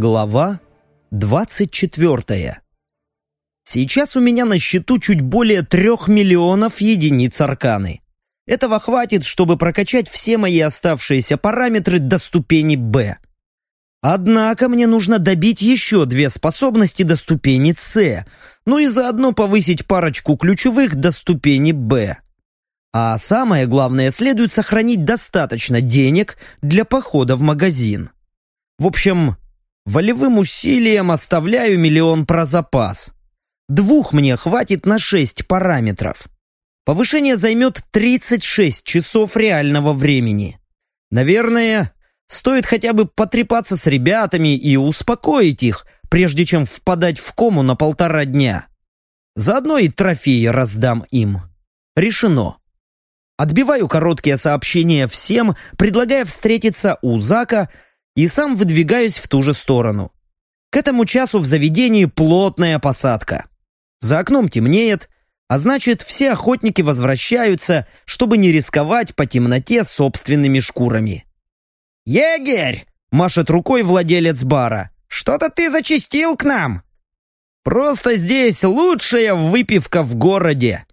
Глава 24. Сейчас у меня на счету чуть более трех миллионов единиц арканы. Этого хватит, чтобы прокачать все мои оставшиеся параметры до ступени «Б». Однако мне нужно добить еще две способности до ступени «С», ну и заодно повысить парочку ключевых до ступени «Б». А самое главное, следует сохранить достаточно денег для похода в магазин. В общем, Волевым усилием оставляю миллион про запас. Двух мне хватит на шесть параметров. Повышение займет 36 часов реального времени. Наверное, стоит хотя бы потрепаться с ребятами и успокоить их, прежде чем впадать в кому на полтора дня. Заодно и трофеи раздам им. Решено. Отбиваю короткие сообщения всем, предлагая встретиться у Зака и сам выдвигаюсь в ту же сторону. К этому часу в заведении плотная посадка. За окном темнеет, а значит, все охотники возвращаются, чтобы не рисковать по темноте собственными шкурами. «Егерь!» — машет рукой владелец бара. «Что-то ты зачистил к нам!» «Просто здесь лучшая выпивка в городе!»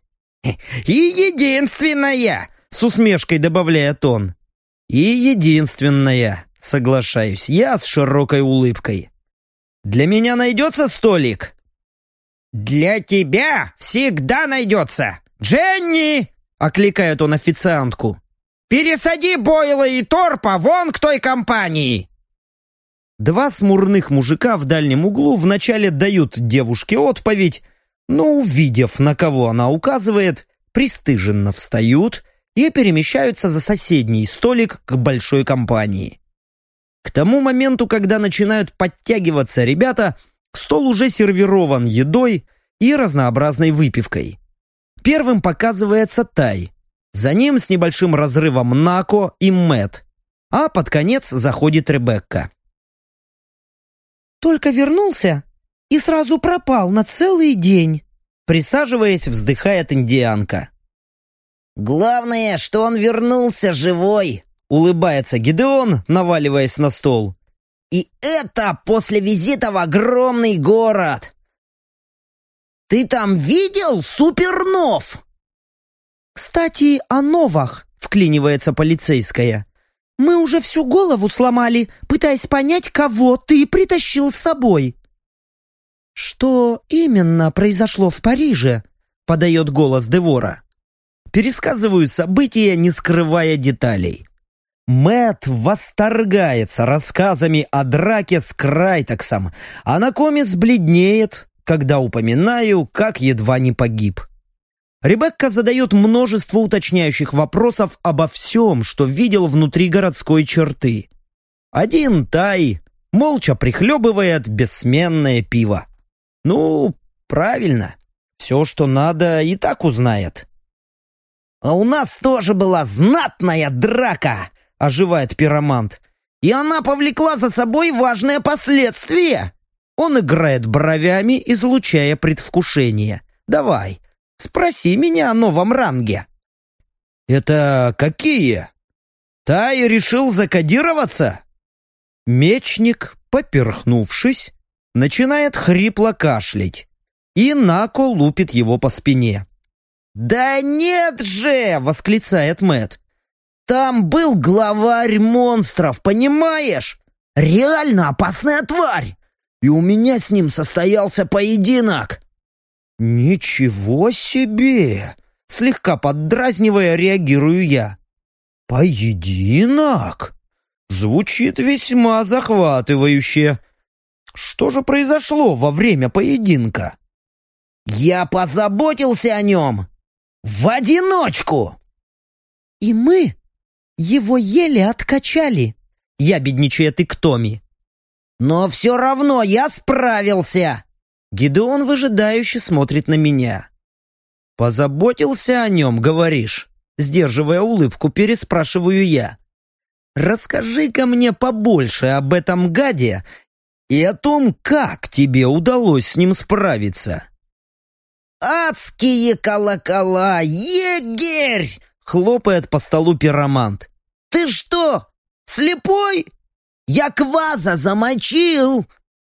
«И единственная!» — с усмешкой добавляет он. «И единственная!» Соглашаюсь я с широкой улыбкой. «Для меня найдется столик?» «Для тебя всегда найдется! Дженни!» — окликает он официантку. «Пересади Бойла и Торпа вон к той компании!» Два смурных мужика в дальнем углу вначале дают девушке отповедь, но, увидев, на кого она указывает, пристыженно встают и перемещаются за соседний столик к большой компании. К тому моменту, когда начинают подтягиваться ребята, стол уже сервирован едой и разнообразной выпивкой. Первым показывается Тай. За ним с небольшим разрывом Нако и Мэт. А под конец заходит Ребекка. «Только вернулся и сразу пропал на целый день», присаживаясь, вздыхает индианка. «Главное, что он вернулся живой», Улыбается Гидеон, наваливаясь на стол. «И это после визита в огромный город!» «Ты там видел супернов?» «Кстати, о новах», — вклинивается полицейская. «Мы уже всю голову сломали, пытаясь понять, кого ты притащил с собой». «Что именно произошло в Париже?» — подает голос Девора. Пересказываю события, не скрывая деталей. Мэт восторгается рассказами о драке с Крайтоксом, а Накомис бледнеет, когда упоминаю, как едва не погиб. Ребекка задает множество уточняющих вопросов обо всем, что видел внутри городской черты. Один Тай молча прихлебывает бессменное пиво. Ну, правильно, все, что надо, и так узнает. «А у нас тоже была знатная драка!» — оживает пиромант. «И она повлекла за собой важное последствие!» Он играет бровями, излучая предвкушение. «Давай, спроси меня о новом ранге». «Это какие?» «Тай решил закодироваться?» Мечник, поперхнувшись, начинает хрипло кашлять, и Нако лупит его по спине. «Да нет же!» — восклицает Мэт. Там был главарь монстров, понимаешь? Реально опасная тварь. И у меня с ним состоялся поединок. Ничего себе! Слегка поддразнивая, реагирую я. Поединок? Звучит весьма захватывающе. Что же произошло во время поединка? Я позаботился о нем. В одиночку. И мы его еле откачали. Я бедничает и к Томи. Но все равно я справился. Гидеон выжидающе смотрит на меня. «Позаботился о нем, говоришь?» Сдерживая улыбку, переспрашиваю я. «Расскажи-ка мне побольше об этом гаде и о том, как тебе удалось с ним справиться». «Адские колокола! Егерь!» Хлопает по столу пиромант. «Ты что, слепой?» Я кваза замочил!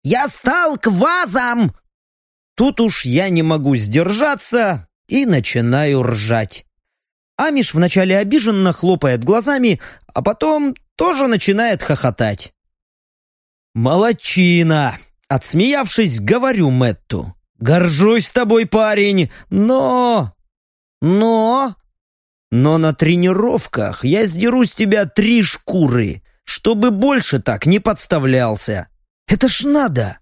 Я стал квазом!» Тут уж я не могу сдержаться и начинаю ржать. Амиш вначале обиженно хлопает глазами, а потом тоже начинает хохотать. «Молодчина!» Отсмеявшись, говорю Мэтту. «Горжусь тобой, парень, но...» «Но...» «Но на тренировках я сдеру с тебя три шкуры, чтобы больше так не подставлялся. Это ж надо!»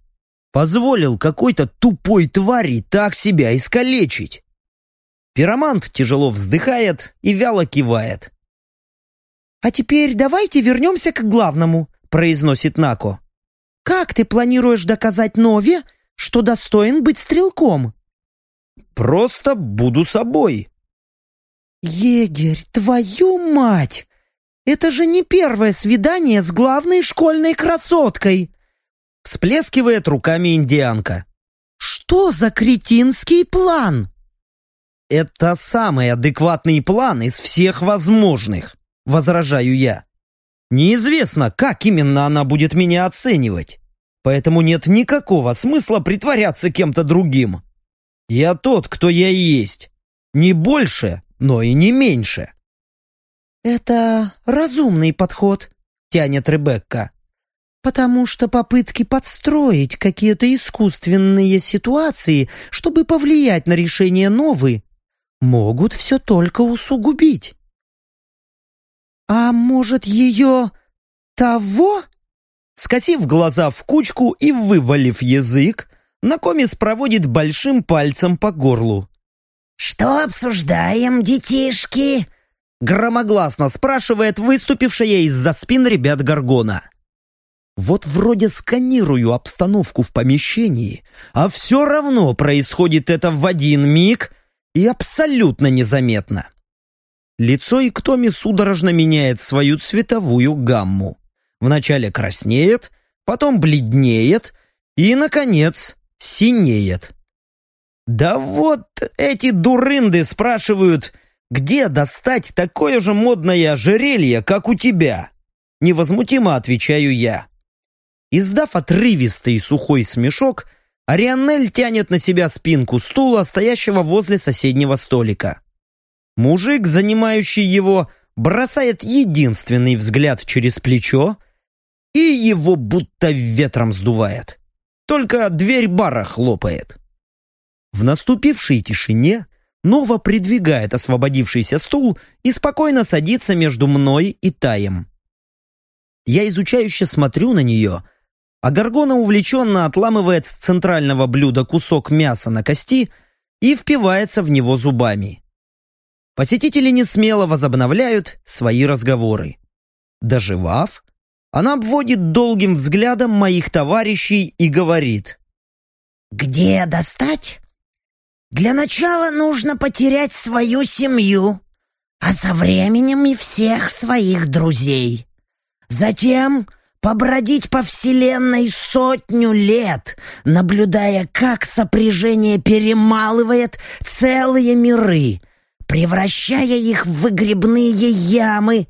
Позволил какой-то тупой твари так себя искалечить. Пиромант тяжело вздыхает и вяло кивает. «А теперь давайте вернемся к главному», — произносит Нако. «Как ты планируешь доказать Нове, что достоин быть стрелком?» «Просто буду собой». «Егерь, твою мать! Это же не первое свидание с главной школьной красоткой!» Всплескивает руками индианка. «Что за кретинский план?» «Это самый адекватный план из всех возможных», — возражаю я. «Неизвестно, как именно она будет меня оценивать, поэтому нет никакого смысла притворяться кем-то другим. Я тот, кто я есть. Не больше, но и не меньше». «Это разумный подход», — тянет Ребекка. «Потому что попытки подстроить какие-то искусственные ситуации, чтобы повлиять на решение новой, могут все только усугубить. «А может, ее... того?» Скосив глаза в кучку и вывалив язык, Накомис проводит большим пальцем по горлу. «Что обсуждаем, детишки?» Громогласно спрашивает выступившая из-за спин ребят Гаргона. Вот вроде сканирую обстановку в помещении, а все равно происходит это в один миг и абсолютно незаметно. Лицо Иктоми судорожно меняет свою цветовую гамму. Вначале краснеет, потом бледнеет и, наконец, синеет. Да вот эти дурынды спрашивают, где достать такое же модное ожерелье, как у тебя? Невозмутимо отвечаю я. Издав отрывистый сухой смешок, Арианнель тянет на себя спинку стула, стоящего возле соседнего столика. Мужик, занимающий его, бросает единственный взгляд через плечо, и его будто ветром сдувает. Только дверь бара хлопает. В наступившей тишине Нова придвигает освободившийся стул и спокойно садится между мной и Таем. Я изучающе смотрю на нее — а Гаргона увлеченно отламывает с центрального блюда кусок мяса на кости и впивается в него зубами. Посетители не смело возобновляют свои разговоры. Доживав, она обводит долгим взглядом моих товарищей и говорит. «Где достать? Для начала нужно потерять свою семью, а со временем и всех своих друзей. Затем побродить по вселенной сотню лет, наблюдая, как сопряжение перемалывает целые миры, превращая их в выгребные ямы,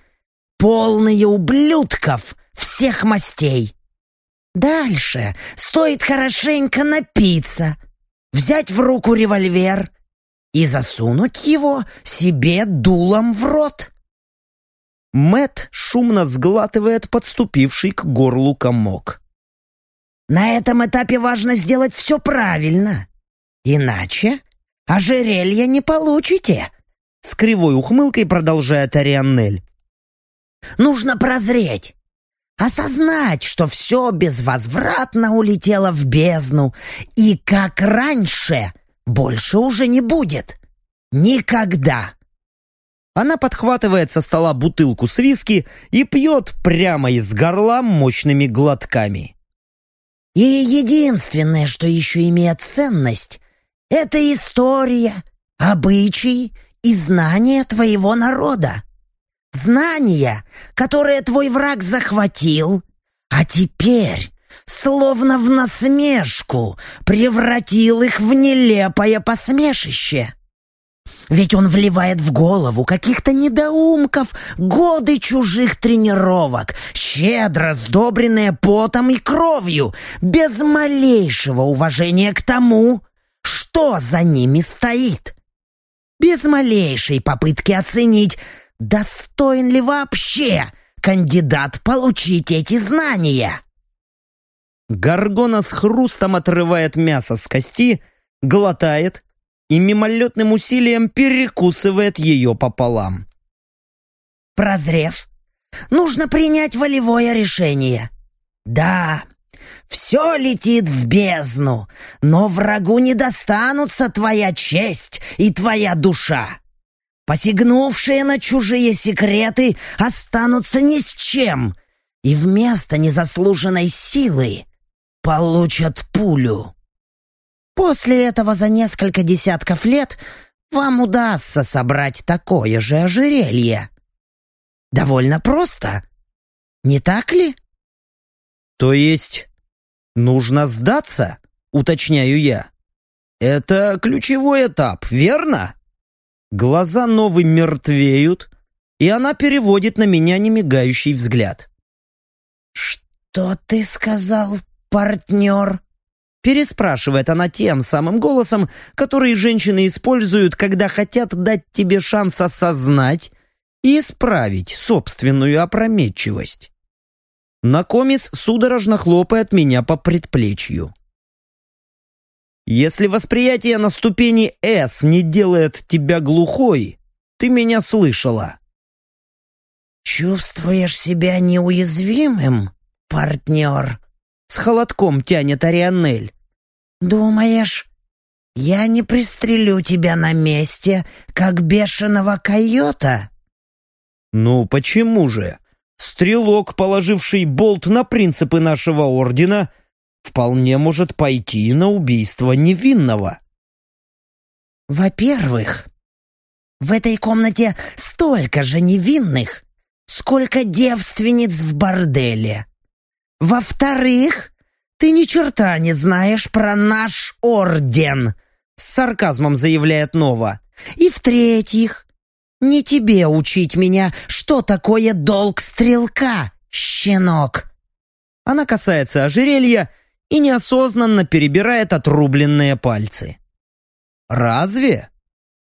полные ублюдков всех мастей. Дальше стоит хорошенько напиться, взять в руку револьвер и засунуть его себе дулом в рот. Мэт шумно сглатывает подступивший к горлу комок. «На этом этапе важно сделать все правильно. Иначе ожерелье не получите», — с кривой ухмылкой продолжает Арианнель. «Нужно прозреть, осознать, что все безвозвратно улетело в бездну, и как раньше больше уже не будет. Никогда!» Она подхватывает со стола бутылку с виски и пьет прямо из горла мощными глотками. «И единственное, что еще имеет ценность, это история, обычаи и знания твоего народа. Знания, которые твой враг захватил, а теперь, словно в насмешку, превратил их в нелепое посмешище. Ведь он вливает в голову каких-то недоумков годы чужих тренировок, щедро сдобренные потом и кровью, без малейшего уважения к тому, что за ними стоит. Без малейшей попытки оценить, достоин ли вообще кандидат получить эти знания. Гаргона с хрустом отрывает мясо с кости, глотает и мимолетным усилием перекусывает ее пополам. Прозрев, нужно принять волевое решение. Да, все летит в бездну, но врагу не достанутся твоя честь и твоя душа. Посягнувшие на чужие секреты останутся ни с чем, и вместо незаслуженной силы получат пулю. После этого за несколько десятков лет вам удастся собрать такое же ожерелье. Довольно просто, не так ли? То есть нужно сдаться, уточняю я. Это ключевой этап, верно? Глаза новый мертвеют, и она переводит на меня немигающий взгляд. «Что ты сказал, партнер?» Переспрашивает она тем самым голосом, который женщины используют, когда хотят дать тебе шанс осознать и исправить собственную опрометчивость. Накомис судорожно хлопает меня по предплечью. Если восприятие на ступени «С» не делает тебя глухой, ты меня слышала. «Чувствуешь себя неуязвимым, партнер?» С холодком тянет Арианель. «Думаешь, я не пристрелю тебя на месте, как бешеного койота?» «Ну, почему же? Стрелок, положивший болт на принципы нашего ордена, вполне может пойти на убийство невинного». «Во-первых, в этой комнате столько же невинных, сколько девственниц в борделе. Во-вторых, ты ни черта не знаешь про наш орден!» С сарказмом заявляет Нова. «И в-третьих, не тебе учить меня, что такое долг стрелка, щенок!» Она касается ожерелья и неосознанно перебирает отрубленные пальцы. «Разве?»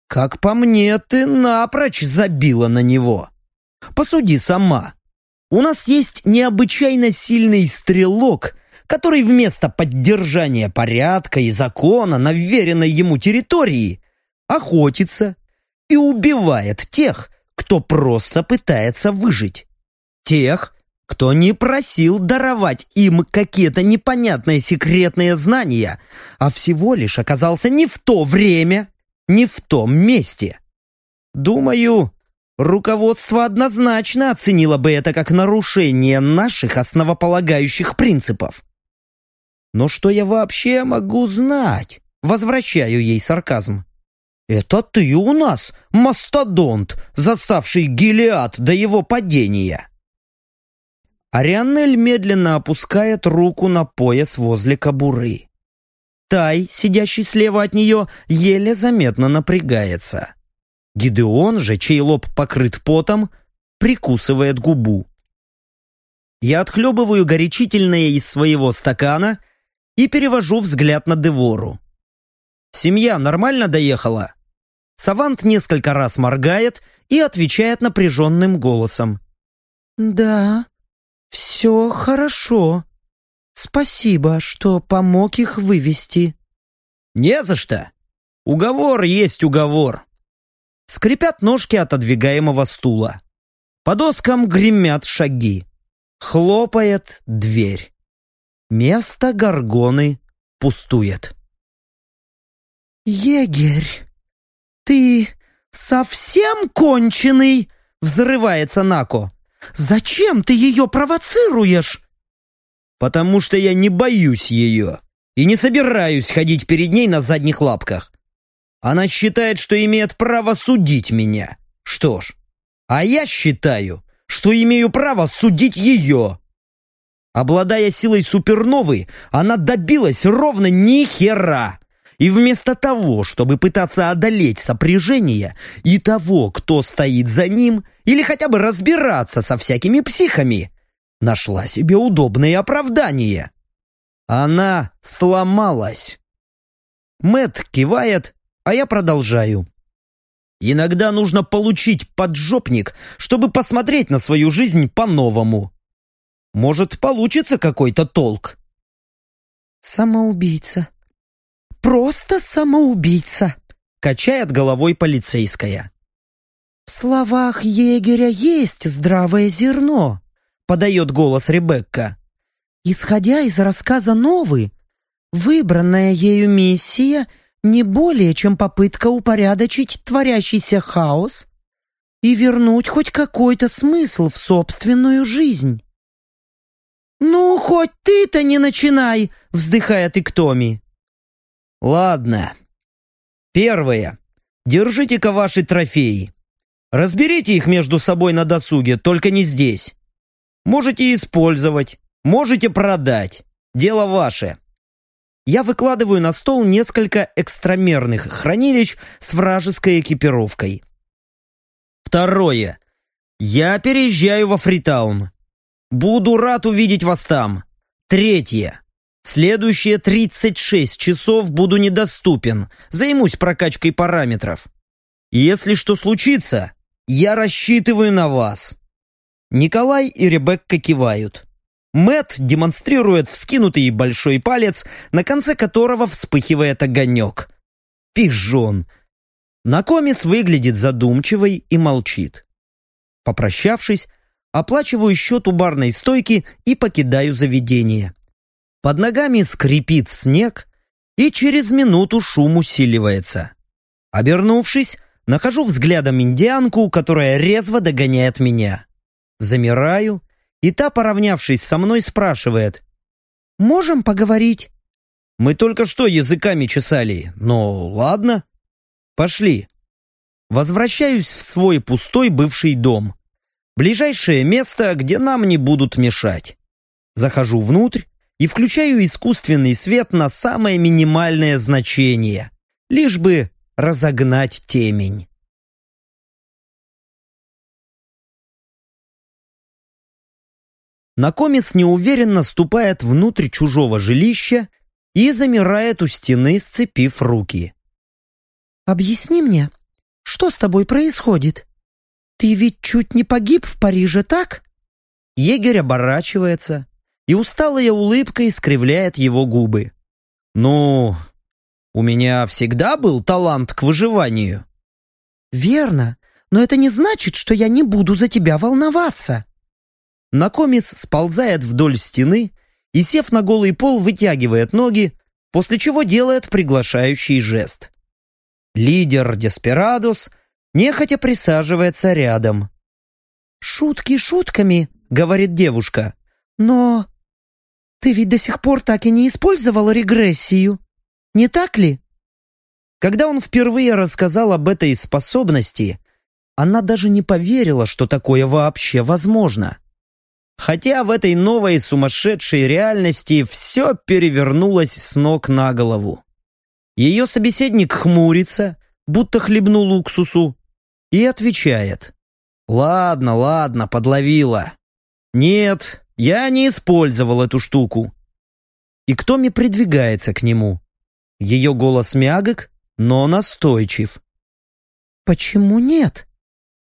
«Как по мне, ты напрочь забила на него. Посуди сама. У нас есть необычайно сильный стрелок, который вместо поддержания порядка и закона на вверенной ему территории охотится и убивает тех, кто просто пытается выжить. Тех, кто не просил даровать им какие-то непонятные секретные знания, а всего лишь оказался не в то время, не в том месте. Думаю, руководство однозначно оценило бы это как нарушение наших основополагающих принципов. Но что я вообще могу знать? Возвращаю ей сарказм. Это ты у нас, мастодонт, заставший Гелиад до его падения. Арианель медленно опускает руку на пояс возле кобуры. Тай, сидящий слева от нее, еле заметно напрягается. Гидеон же, чей лоб покрыт потом, прикусывает губу. Я отхлебываю горячительное из своего стакана и перевожу взгляд на Девору. «Семья нормально доехала?» Савант несколько раз моргает и отвечает напряженным голосом. «Да, все хорошо. Спасибо, что помог их вывести». «Не за что. Уговор есть уговор». Скрипят ножки отодвигаемого стула. По доскам гремят шаги. Хлопает дверь. Место горгоны пустует. «Егерь, ты совсем конченый?» — взрывается Нако. «Зачем ты ее провоцируешь?» «Потому что я не боюсь ее и не собираюсь ходить перед ней на задних лапках. Она считает, что имеет право судить меня. Что ж, а я считаю, что имею право судить ее. Обладая силой суперновой, она добилась ровно ни хера. И вместо того, чтобы пытаться одолеть сопряжение и того, кто стоит за ним, или хотя бы разбираться со всякими психами, нашла себе удобное оправдание. Она сломалась. Мэт кивает, а я продолжаю. Иногда нужно получить поджопник, чтобы посмотреть на свою жизнь по-новому. Может, получится какой-то толк. Самоубийца. Просто самоубийца, качает головой полицейская. В словах егеря есть здравое зерно, подает голос Ребекка. Исходя из рассказа Новы, выбранная ею миссия не более чем попытка упорядочить творящийся хаос и вернуть хоть какой-то смысл в собственную жизнь. «Ну, хоть ты-то не начинай!» — вздыхает Иктоми. «Ладно. Первое. Держите-ка ваши трофеи. Разберите их между собой на досуге, только не здесь. Можете использовать, можете продать. Дело ваше. Я выкладываю на стол несколько экстрамерных хранилищ с вражеской экипировкой. Второе. Я переезжаю во Фритаун. Буду рад увидеть вас там. Третье. Следующие 36 часов буду недоступен. Займусь прокачкой параметров. Если что случится, я рассчитываю на вас. Николай и Ребекка кивают. Мэт демонстрирует вскинутый большой палец, на конце которого вспыхивает огонек. Пижон. Накомис выглядит задумчивой и молчит. Попрощавшись, оплачиваю счет у барной стойки и покидаю заведение. Под ногами скрипит снег, и через минуту шум усиливается. Обернувшись, нахожу взглядом индианку, которая резво догоняет меня. Замираю, и та, поравнявшись со мной, спрашивает. «Можем поговорить?» «Мы только что языками чесали, но ладно. Пошли». Возвращаюсь в свой пустой бывший дом. Ближайшее место, где нам не будут мешать. Захожу внутрь и включаю искусственный свет на самое минимальное значение, лишь бы разогнать темень. Накомис неуверенно ступает внутрь чужого жилища и замирает у стены, сцепив руки. «Объясни мне, что с тобой происходит? Ты ведь чуть не погиб в Париже, так?» Егерь оборачивается, и усталая улыбка искривляет его губы. «Ну, у меня всегда был талант к выживанию». «Верно, но это не значит, что я не буду за тебя волноваться». Накомис сползает вдоль стены и, сев на голый пол, вытягивает ноги, после чего делает приглашающий жест. Лидер Деспирадос нехотя присаживается рядом. «Шутки шутками», — говорит девушка, — «но ты ведь до сих пор так и не использовал регрессию, не так ли?» Когда он впервые рассказал об этой способности, она даже не поверила, что такое вообще возможно. Хотя в этой новой сумасшедшей реальности все перевернулось с ног на голову. Ее собеседник хмурится, будто хлебнул уксусу, и отвечает. «Ладно, ладно, подловила. Нет, я не использовал эту штуку». И Ктоми придвигается к нему. Ее голос мягок, но настойчив. «Почему нет?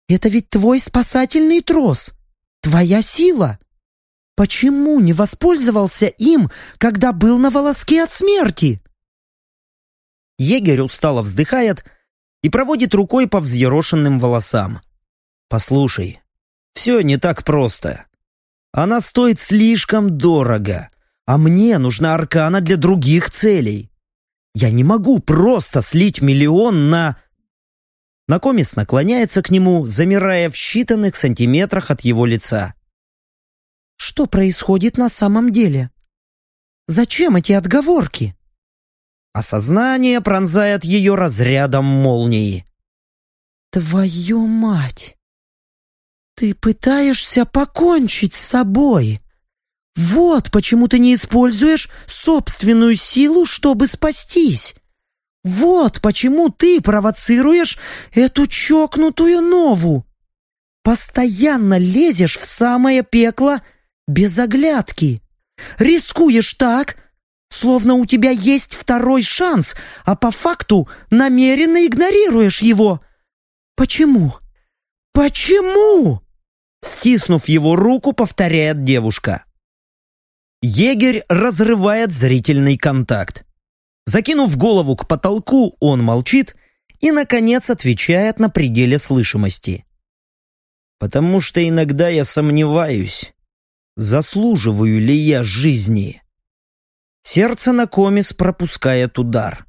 Это ведь твой спасательный трос. Твоя сила! Почему не воспользовался им, когда был на волоске от смерти?» Егерь устало вздыхает и проводит рукой по взъерошенным волосам. «Послушай, все не так просто. Она стоит слишком дорого, а мне нужна аркана для других целей. Я не могу просто слить миллион на...» Накомис наклоняется к нему, замирая в считанных сантиметрах от его лица. «Что происходит на самом деле? Зачем эти отговорки?» Осознание пронзает ее разрядом молнии. «Твою мать! Ты пытаешься покончить с собой!» Вот почему ты не используешь собственную силу, чтобы спастись. Вот почему ты провоцируешь эту чокнутую нову. Постоянно лезешь в самое пекло без оглядки. Рискуешь так, словно у тебя есть второй шанс, а по факту намеренно игнорируешь его. Почему? Почему? Стиснув его руку, повторяет девушка. Егерь разрывает зрительный контакт. Закинув голову к потолку, он молчит и, наконец, отвечает на пределе слышимости. «Потому что иногда я сомневаюсь, заслуживаю ли я жизни». Сердце на комис пропускает удар.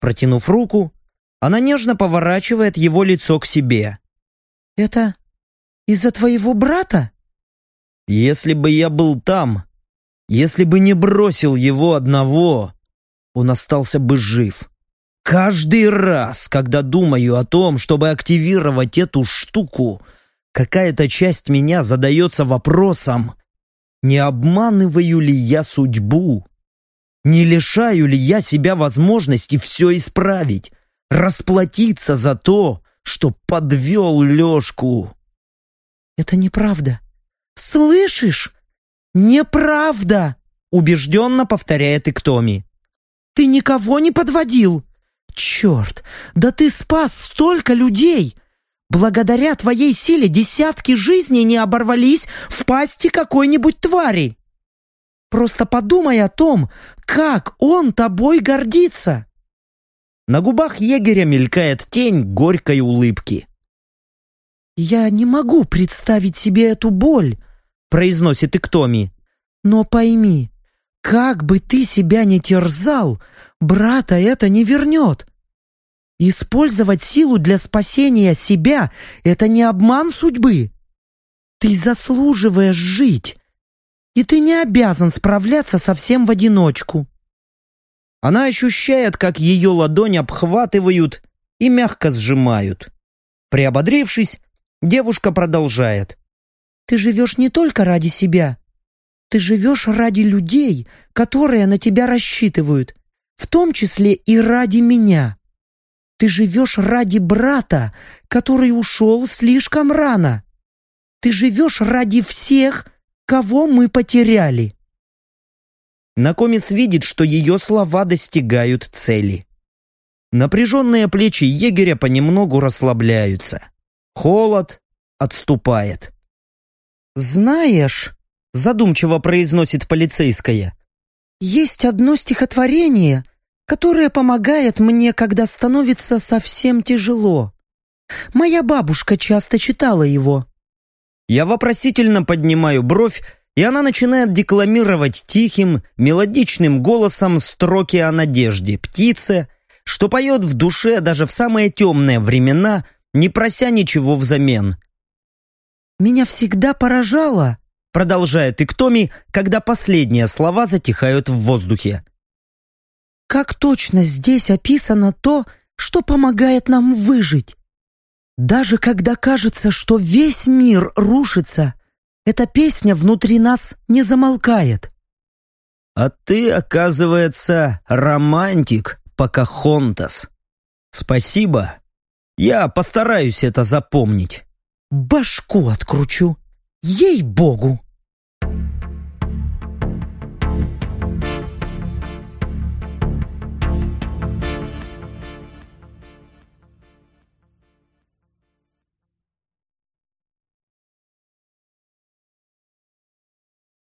Протянув руку, она нежно поворачивает его лицо к себе. «Это из-за твоего брата?» «Если бы я был там, если бы не бросил его одного, он остался бы жив. Каждый раз, когда думаю о том, чтобы активировать эту штуку, какая-то часть меня задается вопросом, не обманываю ли я судьбу? Не лишаю ли я себя возможности все исправить, расплатиться за то, что подвел Лешку? «Это неправда. Слышишь? Неправда!» убежденно повторяет Иктоми. «Ты никого не подводил! Черт, да ты спас столько людей! Благодаря твоей силе десятки жизней не оборвались в пасти какой-нибудь твари! Просто подумай о том, как он тобой гордится!» На губах егеря мелькает тень горькой улыбки. «Я не могу представить себе эту боль», — произносит Иктоми. «Но пойми, как бы ты себя ни терзал, брата это не вернет. Использовать силу для спасения себя — это не обман судьбы. Ты заслуживаешь жить, и ты не обязан справляться совсем в одиночку». Она ощущает, как ее ладонь обхватывают и мягко сжимают. Приободрившись, Девушка продолжает. «Ты живешь не только ради себя. Ты живешь ради людей, которые на тебя рассчитывают, в том числе и ради меня. Ты живешь ради брата, который ушел слишком рано. Ты живешь ради всех, кого мы потеряли». Накомис видит, что ее слова достигают цели. Напряженные плечи егеря понемногу расслабляются. Холод отступает. «Знаешь», — задумчиво произносит полицейская, «есть одно стихотворение, которое помогает мне, когда становится совсем тяжело. Моя бабушка часто читала его». Я вопросительно поднимаю бровь, и она начинает декламировать тихим, мелодичным голосом строки о надежде, птице, что поет в душе даже в самые темные времена не прося ничего взамен. «Меня всегда поражало», — продолжает Иктоми, когда последние слова затихают в воздухе. «Как точно здесь описано то, что помогает нам выжить. Даже когда кажется, что весь мир рушится, эта песня внутри нас не замолкает». «А ты, оказывается, романтик, Покахонтас. Спасибо я постараюсь это запомнить. Башку откручу. Ей-богу!